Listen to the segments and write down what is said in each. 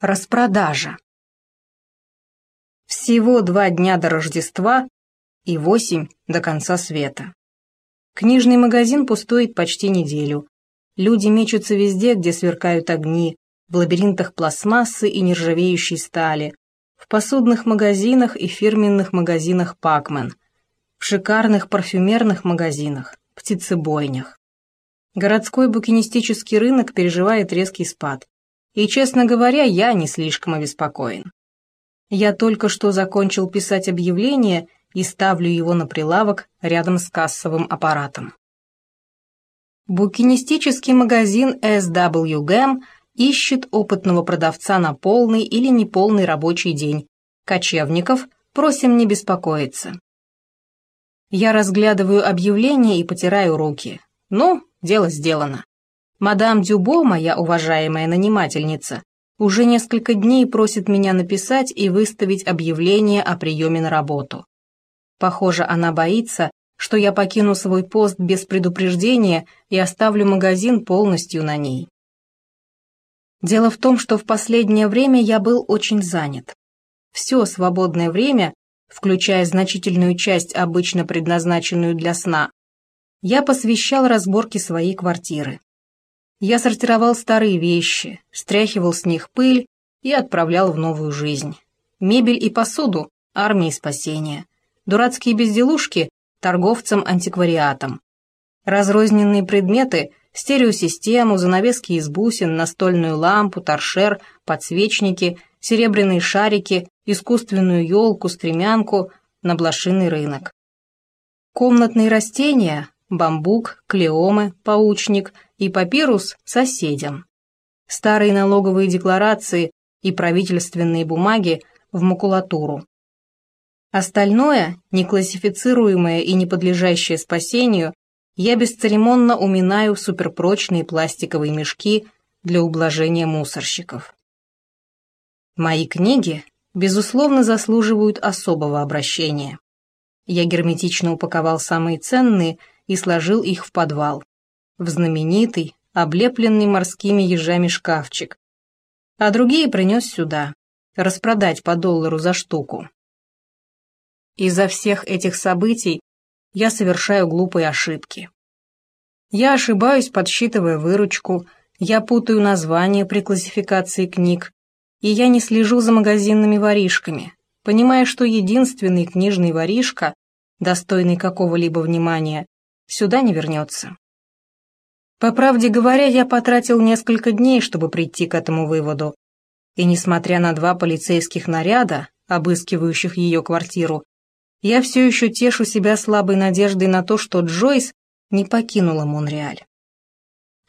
Распродажа. Всего два дня до Рождества и восемь до конца света. Книжный магазин пустует почти неделю. Люди мечутся везде, где сверкают огни, в лабиринтах пластмассы и нержавеющей стали, в посудных магазинах и фирменных магазинах Пакмен, в шикарных парфюмерных магазинах, птицебойнях. Городской букинистический рынок переживает резкий спад. И, честно говоря, я не слишком обеспокоен. Я только что закончил писать объявление и ставлю его на прилавок рядом с кассовым аппаратом. Букинистический магазин SW Gam ищет опытного продавца на полный или неполный рабочий день. Кочевников просим не беспокоиться. Я разглядываю объявление и потираю руки. Ну, дело сделано. Мадам Дюбо, моя уважаемая нанимательница, уже несколько дней просит меня написать и выставить объявление о приеме на работу. Похоже, она боится, что я покину свой пост без предупреждения и оставлю магазин полностью на ней. Дело в том, что в последнее время я был очень занят. Все свободное время, включая значительную часть, обычно предназначенную для сна, я посвящал разборке своей квартиры. Я сортировал старые вещи, стряхивал с них пыль и отправлял в новую жизнь. Мебель и посуду – армии спасения. Дурацкие безделушки – торговцам антиквариатом. Разрозненные предметы – стереосистему, занавески из бусин, настольную лампу, торшер, подсвечники, серебряные шарики, искусственную елку, стремянку на блошиный рынок. Комнатные растения – бамбук, клеомы, паучник – и папирус соседям. Старые налоговые декларации и правительственные бумаги в макулатуру. Остальное, неклассифицируемое и не подлежащее спасению, я бесцеремонно уминаю в суперпрочные пластиковые мешки для ублажения мусорщиков. Мои книги, безусловно, заслуживают особого обращения. Я герметично упаковал самые ценные и сложил их в подвал в знаменитый, облепленный морскими ежами шкафчик, а другие принес сюда, распродать по доллару за штуку. Из-за всех этих событий я совершаю глупые ошибки. Я ошибаюсь, подсчитывая выручку, я путаю названия при классификации книг, и я не слежу за магазинными воришками, понимая, что единственный книжный воришка, достойный какого-либо внимания, сюда не вернется. По правде говоря, я потратил несколько дней, чтобы прийти к этому выводу. И несмотря на два полицейских наряда, обыскивающих ее квартиру, я все еще тешу себя слабой надеждой на то, что Джойс не покинула Монреаль.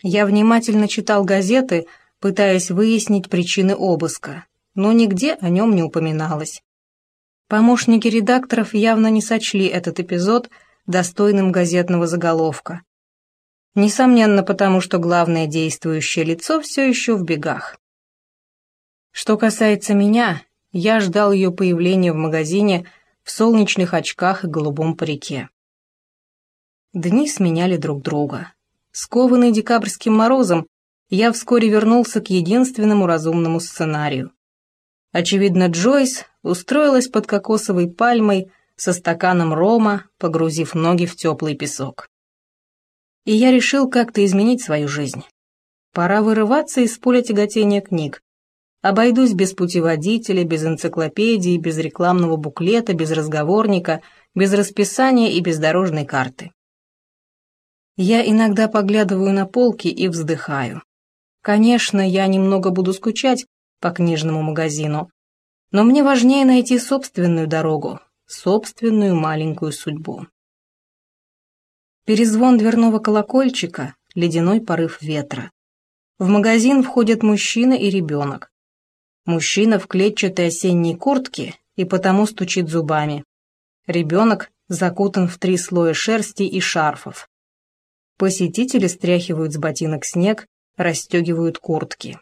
Я внимательно читал газеты, пытаясь выяснить причины обыска, но нигде о нем не упоминалось. Помощники редакторов явно не сочли этот эпизод достойным газетного заголовка. Несомненно, потому что главное действующее лицо все еще в бегах. Что касается меня, я ждал ее появления в магазине в солнечных очках и голубом парике. Дни сменяли друг друга. Скованный декабрьским морозом, я вскоре вернулся к единственному разумному сценарию. Очевидно, Джойс устроилась под кокосовой пальмой со стаканом рома, погрузив ноги в теплый песок и я решил как-то изменить свою жизнь. Пора вырываться из поля тяготения книг. Обойдусь без путеводителя, без энциклопедии, без рекламного буклета, без разговорника, без расписания и без дорожной карты. Я иногда поглядываю на полки и вздыхаю. Конечно, я немного буду скучать по книжному магазину, но мне важнее найти собственную дорогу, собственную маленькую судьбу. Перезвон дверного колокольчика, ледяной порыв ветра. В магазин входят мужчина и ребенок. Мужчина в клетчатой осенней куртке и потому стучит зубами. Ребенок закутан в три слоя шерсти и шарфов. Посетители стряхивают с ботинок снег, расстегивают куртки.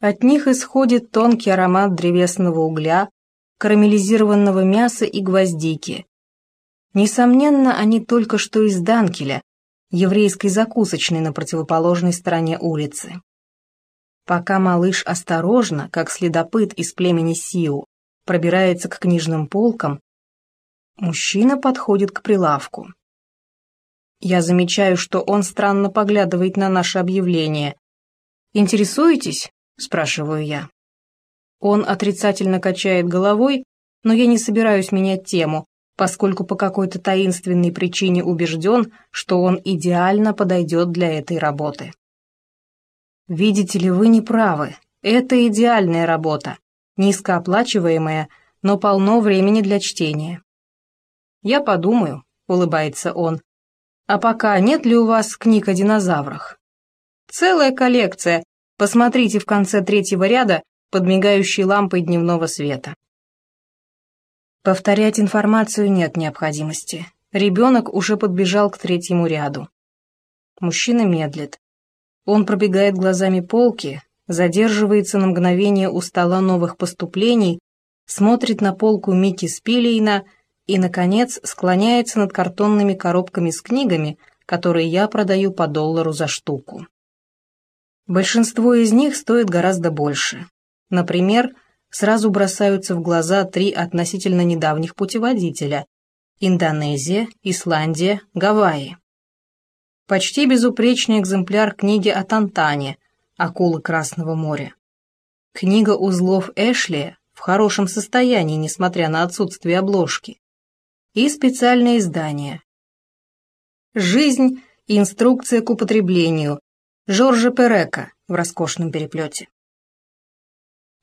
От них исходит тонкий аромат древесного угля, карамелизированного мяса и гвоздики, Несомненно, они только что из Данкеля, еврейской закусочной на противоположной стороне улицы. Пока малыш осторожно, как следопыт из племени Сиу, пробирается к книжным полкам, мужчина подходит к прилавку. Я замечаю, что он странно поглядывает на наше объявление. «Интересуетесь?» – спрашиваю я. Он отрицательно качает головой, но я не собираюсь менять тему, поскольку по какой-то таинственной причине убежден, что он идеально подойдет для этой работы. Видите ли, вы не правы. Это идеальная работа, низкооплачиваемая, но полно времени для чтения. Я подумаю, улыбается он, а пока нет ли у вас книг о динозаврах? Целая коллекция. Посмотрите в конце третьего ряда под мигающей лампой дневного света. Повторять информацию нет необходимости. Ребенок уже подбежал к третьему ряду. Мужчина медлит. Он пробегает глазами полки, задерживается на мгновение у стола новых поступлений, смотрит на полку Микки Спилейна и, наконец, склоняется над картонными коробками с книгами, которые я продаю по доллару за штуку. Большинство из них стоит гораздо больше. Например, сразу бросаются в глаза три относительно недавних путеводителя – Индонезия, Исландия, Гавайи. Почти безупречный экземпляр книги о Тантане «Акулы Красного моря». Книга узлов Эшли в хорошем состоянии, несмотря на отсутствие обложки и специальное издание. «Жизнь инструкция к употреблению» Жоржа Перека в роскошном переплете.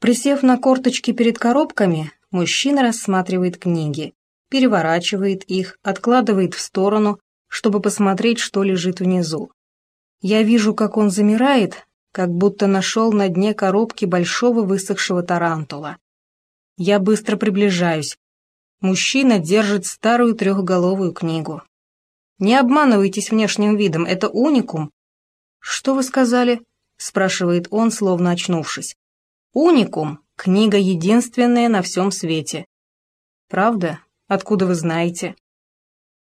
Присев на корточки перед коробками, мужчина рассматривает книги, переворачивает их, откладывает в сторону, чтобы посмотреть, что лежит внизу. Я вижу, как он замирает, как будто нашел на дне коробки большого высохшего тарантула. Я быстро приближаюсь, Мужчина держит старую трехголовую книгу. «Не обманывайтесь внешним видом, это уникум». «Что вы сказали?» — спрашивает он, словно очнувшись. «Уникум — книга единственная на всем свете». «Правда? Откуда вы знаете?»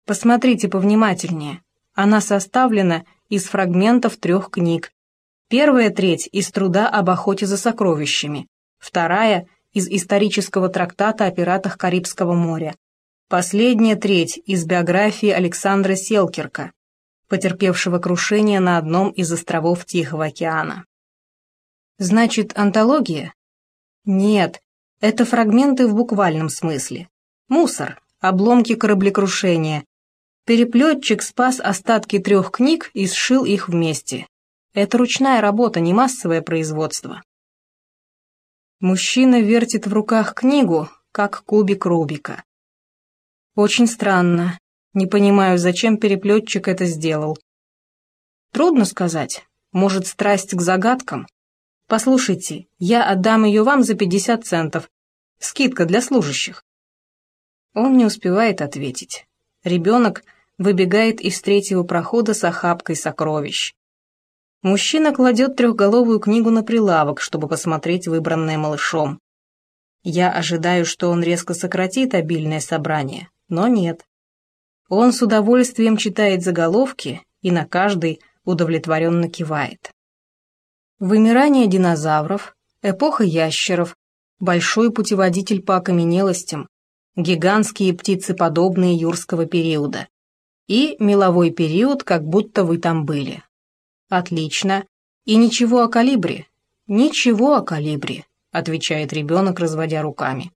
«Посмотрите повнимательнее. Она составлена из фрагментов трех книг. Первая треть из труда об охоте за сокровищами, вторая — из исторического трактата о пиратах Карибского моря. Последняя треть из биографии Александра Селкерка, потерпевшего крушение на одном из островов Тихого океана. Значит, антология? Нет, это фрагменты в буквальном смысле. Мусор, обломки кораблекрушения. Переплетчик спас остатки трех книг и сшил их вместе. Это ручная работа, не массовое производство. Мужчина вертит в руках книгу, как кубик Рубика. Очень странно. Не понимаю, зачем переплетчик это сделал. Трудно сказать. Может, страсть к загадкам? Послушайте, я отдам ее вам за 50 центов. Скидка для служащих. Он не успевает ответить. Ребенок выбегает из третьего прохода с охапкой сокровищ. Мужчина кладет трехголовую книгу на прилавок, чтобы посмотреть выбранное малышом. Я ожидаю, что он резко сократит обильное собрание, но нет. Он с удовольствием читает заголовки и на каждый удовлетворенно кивает. Вымирание динозавров, эпоха ящеров, большой путеводитель по окаменелостям, гигантские птицеподобные юрского периода и меловой период, как будто вы там были. «Отлично. И ничего о калибре?» «Ничего о калибре», — отвечает ребенок, разводя руками.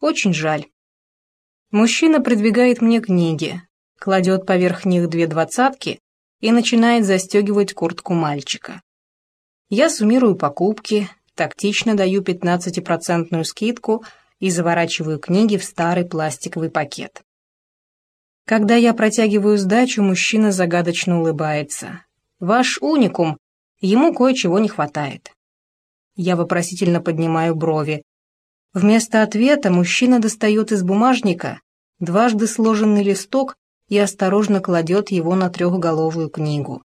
«Очень жаль». Мужчина придвигает мне книги, кладет поверх них две двадцатки и начинает застегивать куртку мальчика. Я суммирую покупки, тактично даю 15% скидку и заворачиваю книги в старый пластиковый пакет. Когда я протягиваю сдачу, мужчина загадочно улыбается. Ваш уникум, ему кое-чего не хватает. Я вопросительно поднимаю брови. Вместо ответа мужчина достает из бумажника дважды сложенный листок и осторожно кладет его на трехголовую книгу.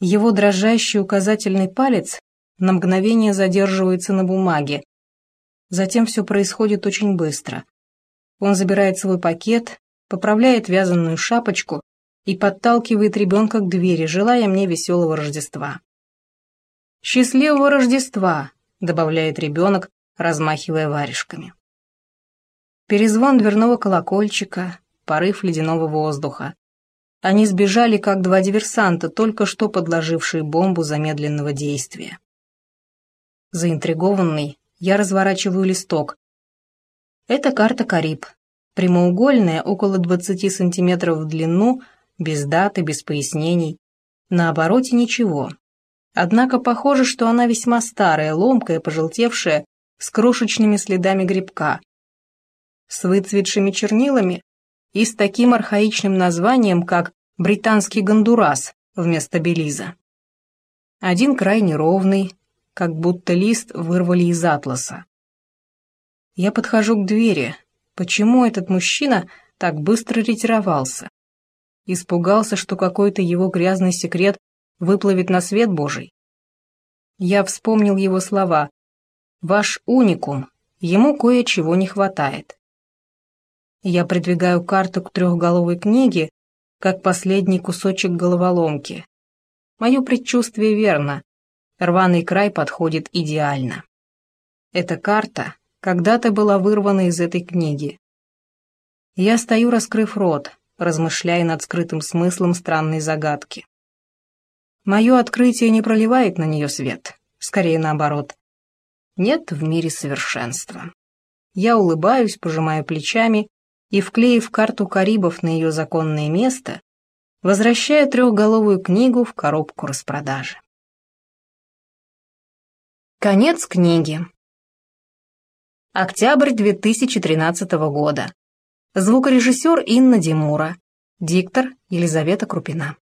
Его дрожащий указательный палец на мгновение задерживается на бумаге. Затем все происходит очень быстро. Он забирает свой пакет, поправляет вязаную шапочку и подталкивает ребенка к двери, желая мне веселого Рождества. «Счастливого Рождества!» — добавляет ребенок, размахивая варежками. Перезвон дверного колокольчика, порыв ледяного воздуха. Они сбежали, как два диверсанта, только что подложившие бомбу замедленного действия. Заинтригованный, я разворачиваю листок. Это карта Кариб. Прямоугольная, около 20 сантиметров в длину, без даты, без пояснений. На обороте ничего. Однако похоже, что она весьма старая, ломкая, пожелтевшая, с крошечными следами грибка. С выцветшими чернилами и с таким архаичным названием, как «британский гондурас» вместо Белиза. Один край неровный, как будто лист вырвали из атласа. Я подхожу к двери. Почему этот мужчина так быстро ретировался? Испугался, что какой-то его грязный секрет выплывет на свет Божий. Я вспомнил его слова. «Ваш уникум, ему кое-чего не хватает». Я придвигаю карту к трехголовой книге, как последний кусочек головоломки. Мое предчувствие верно. Рваный край подходит идеально. Эта карта когда-то была вырвана из этой книги. Я стою, раскрыв рот, размышляя над скрытым смыслом странной загадки. Мое открытие не проливает на нее свет, скорее наоборот. Нет в мире совершенства. Я улыбаюсь, пожимаю плечами и, вклеив карту Карибов на ее законное место, возвращаю трехголовую книгу в коробку распродажи. Конец книги. Октябрь 2013 года. Звукорежиссер Инна Димура. Диктор Елизавета Крупина.